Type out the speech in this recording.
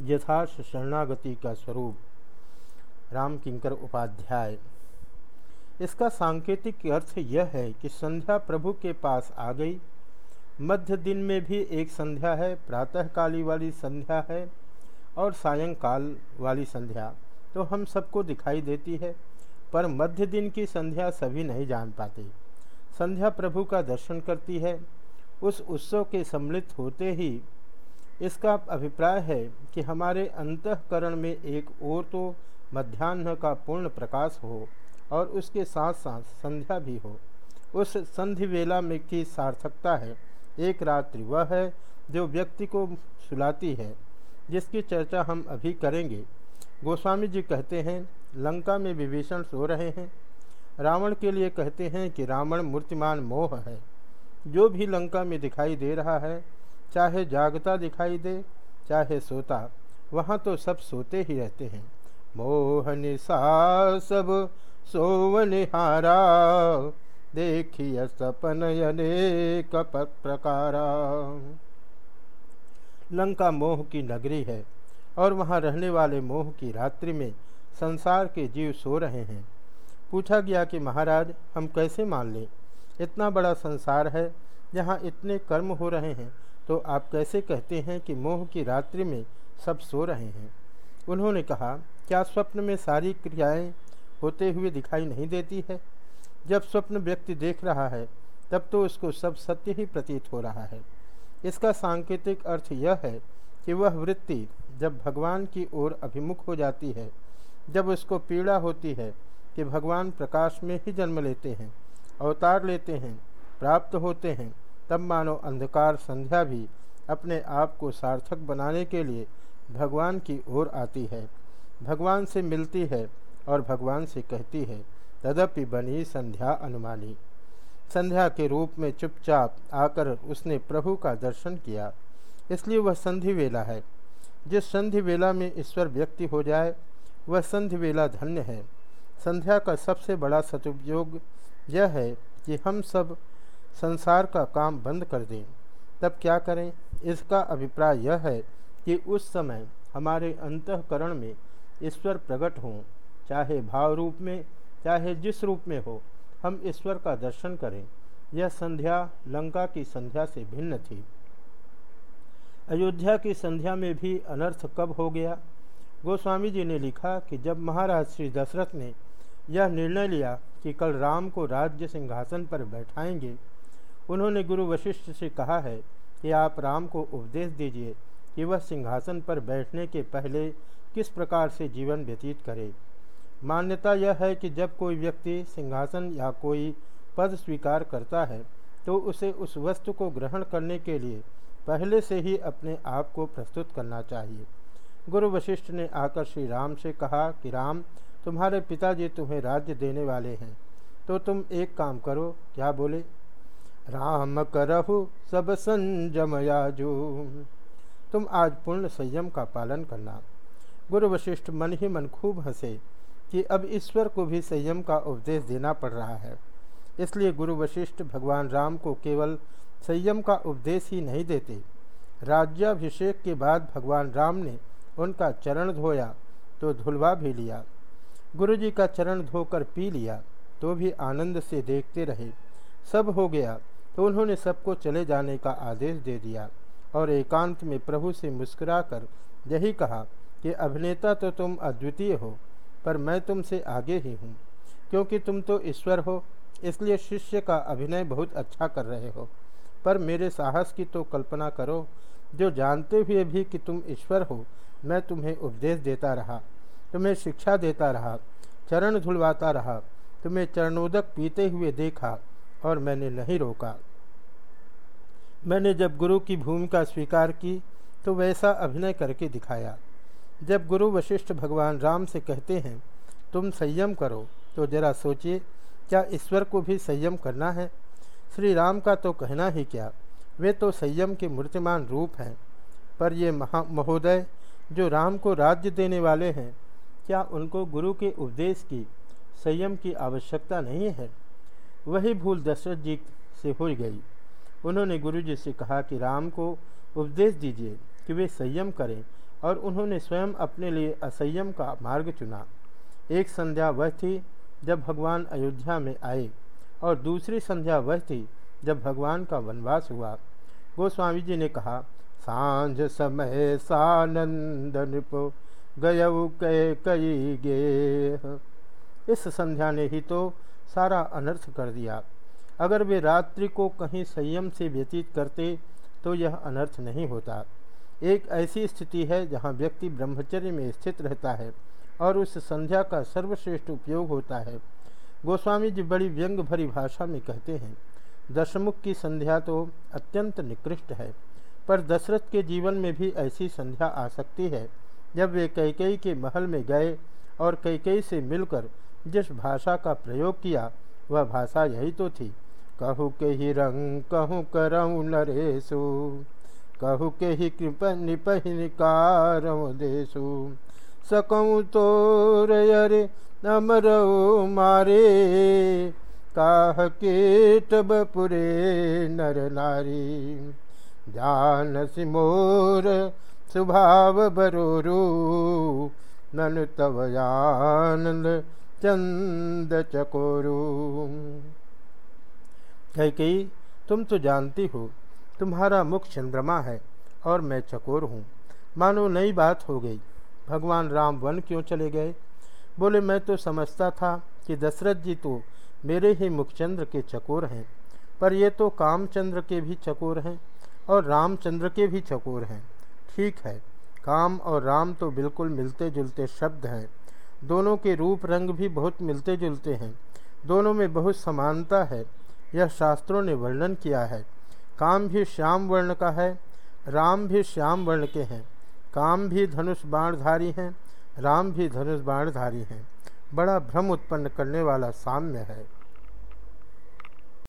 यथार्थ शरणागति का स्वरूप। राम किंकर उपाध्याय। इसका सांकेतिक अर्थ यह है कि संध्या प्रभु के पास आ गई। मध्य दिन में भी एक संध्या है, प्रातःकाली वाली संध्या है और सायंकाल वाली संध्या। तो हम सबको दिखाई देती है, पर मध्य दिन की संध्या सभी नहीं जान पाते। संध्या प्रभु का दर्शन करती है। उस उत्सव के सम्मिलित होते ही इसका अभिप्राय है कि हमारे अंतकरण में एक और तो मध्यान्ह का पूर्ण प्रकाश हो और उसके साथ साथ संध्या भी हो। उस संधि वेला में की सार्थकता है। एक रात्रि वह है जो व्यक्ति को सुलाती है, जिसकी चर्चा हम अभी करेंगे। गोस्वामी जी कहते हैं, लंका में विभीषण सो रहे हैं। रावण के लिए कहते हैं कि रावण मूर्तिमान मोह है। जो भी लंका में दिखाई दे रहा है चाहे जागता दिखाई दे, चाहे सोता, वहाँ तो सब सोते ही रहते हैं। मोहन सा सब सोवनिहारा देखिए सपन अनेक प्रकारा। लंका मोह की नगरी है और वहाँ रहने वाले मोह की रात्रि में संसार के जीव सो रहे हैं। पूछा गया कि महाराज, हम कैसे मान लें? इतना बड़ा संसार है जहाँ इतने कर्म हो रहे हैं तो आप कैसे कहते हैं कि मोह की रात्रि में सब सो रहे हैं? उन्होंने कहा, क्या स्वप्न में सारी क्रियाएँ होते हुए दिखाई नहीं देती है? जब स्वप्न व्यक्ति देख रहा है, तब तो उसको सब सत्य ही प्रतीत हो रहा है। इसका सांकेतिक अर्थ यह है कि वह वृत्ति जब भगवान की ओर अभिमुख हो जाती है, जब उसको पीड़ा होती है कि भगवान प्रकाश में ही जन्म लेते हैं, अवतार लेते हैं, प्राप्त होते हैं तब मानो अंधकार संध्या भी अपने आप को सार्थक बनाने के लिए भगवान की ओर आती है। भगवान से मिलती है और भगवान से कहती है, तदपि बनी संध्या अनुमानी। संध्या के रूप में चुपचाप आकर उसने प्रभु का दर्शन किया। इसलिए वह संधि वेला है। जिस संधि वेला में ईश्वर व्यक्ति हो जाए, वह संधि वेला धन्य है। संध्या का सबसे बड़ा सदुपयोग यह है कि हम सब संसार का काम बंद कर दें। तब क्या करें? इसका अभिप्राय यह है कि उस समय हमारे अंतकरण में ईश्वर प्रकट हों, चाहे भाव रूप में, चाहे जिस रूप में हो, हम ईश्वर का दर्शन करें। यह संध्या लंका की संध्या से भिन्न थी। अयोध्या की संध्या में भी अनर्थ कब हो गया? गोस्वामी जी ने लिखा कि जब महाराज श्री दशरथ ने यह निर्णय लिया कि कल राम को राज्य सिंहासन पर बैठाएँगे उन्होंने गुरु वशिष्ठ से कहा है कि आप राम को उपदेश दीजिए कि वह सिंहासन पर बैठने के पहले किस प्रकार से जीवन व्यतीत करे। मान्यता यह है कि जब कोई व्यक्ति सिंहासन या कोई पद स्वीकार करता है तो उसे उस वस्तु को ग्रहण करने के लिए पहले से ही अपने आप को प्रस्तुत करना चाहिए। गुरु वशिष्ठ ने आकर श्री राम से कहा कि, राम, तुम्हारे पिताजी तुम्हें राज्य देने वाले हैं तो तुम एक काम करो, क्या बोले? राम करहु सब संजमयाजू तुम आज पूर्ण संयम का पालन करना। गुरु वशिष्ठ मन ही मन खूब हंसे कि अब ईश्वर को भी संयम का उपदेश देना पड़ रहा है। इसलिए गुरु वशिष्ठ भगवान राम को केवल संयम का उपदेश ही नहीं देते। राज्याभिषेक के बाद भगवान राम ने उनका चरण धोया तो धुलवा भी लिया। गुरु जी का चरण धोकर पी लिया तो भी आनंद से देखते रहे। सब हो गया। तो उन्होंने सबको चले जाने का आदेश दे दिया और एकांत में प्रभु से मुस्कुराकर यही कहा कि, अभिनेता तो तुम अद्वितीय हो, पर मैं तुमसे आगे ही हूँ, क्योंकि तुम तो ईश्वर हो, इसलिए शिष्य का अभिनय बहुत अच्छा कर रहे हो। पर मेरे साहस की तो कल्पना करो, जो जानते हुए भी कि तुम ईश्वर हो, मैं तुम्हें उपदेश देता रहा, तुम्हें शिक्षा देता रहा, चरण धुलवाता रहा, तुम्हें चरणोदक पीते हुए देखा और मैंने नहीं रोका। मैंने जब गुरु की भूमिका स्वीकार की तो वैसा अभिनय करके दिखाया। जब गुरु वशिष्ठ भगवान राम से कहते हैं, तुम संयम करो तो जरा सोचिए, क्या ईश्वर को भी संयम करना है? श्री राम का तो कहना ही क्या, वे तो संयम के मूर्तिमान रूप हैं। पर ये महा महोदय, जो राम को राज्य देने वाले हैं, क्या उनको गुरु के उपदेश की संयम की आवश्यकता नहीं है? वही भूल दशरथ जी से हो गई। उन्होंने गुरु जी से कहा कि राम को उपदेश दीजिए कि वे संयम करें और उन्होंने स्वयं अपने लिए असंयम का मार्ग चुना। एक संध्या वह थी जब भगवान अयोध्या में आए और दूसरी संध्या वह थी जब भगवान का वनवास हुआ। गोस्वामी जी ने कहा, साँझ समय सानंद नृप गय कई गे इस संध्या ने ही तो सारा अनर्थ कर दिया। अगर वे रात्रि को कहीं संयम से व्यतीत करते तो यह अनर्थ नहीं होता। एक ऐसी स्थिति है जहाँ व्यक्ति ब्रह्मचर्य में स्थित रहता है और उस संध्या का सर्वश्रेष्ठ उपयोग होता है। गोस्वामी जी बड़ी व्यंग भरी भाषा में कहते हैं, दशमुख की संध्या तो अत्यंत निकृष्ट है, पर दशरथ के जीवन में भी ऐसी संध्या आ सकती है। जब वे कैकई के महल में गए और कैकई से मिलकर जिस भाषा का प्रयोग किया, वह भाषा यही तो थी। कहु के ही रंग, कहूँ करऊ नरेशु, कहु के ही कृप निपहिकार देशु। सकूँ तो रे अमर मारे, काह कीटबपुरे नर नारी। जान सिमोर स्वभाव बरोरू, नन तव आनंद चंद चकोरू कह कही तुम तो जानती हो, तुम्हारा मुख चंद्रमा है और मैं चकोर हूँ। मानो नई बात हो गई। भगवान राम वन क्यों चले गए? बोले, मैं तो समझता था कि दशरथ जी तो मेरे ही मुखचंद्र के चकोर हैं, पर ये तो कामचंद्र के भी चकोर हैं और रामचंद्र के भी चकोर हैं। ठीक है, काम और राम तो बिल्कुल मिलते जुलते शब्द हैं। दोनों के रूप रंग भी बहुत मिलते जुलते हैं। दोनों में बहुत समानता है। यह शास्त्रों ने वर्णन किया है। काम भी श्याम वर्ण का है। राम भी श्याम वर्ण के हैं। काम भी धनुष बाणधारी हैं। राम भी धनुष बाणधारी हैं। बड़ा भ्रम उत्पन्न करने वाला साम्य है।